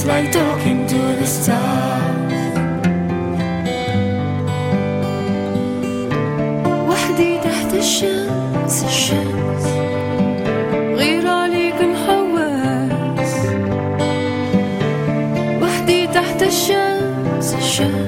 It's like talking to the stars وحدي تحت الشمس الشمس غير عليك محواس وحدي تحت الشمس الشمس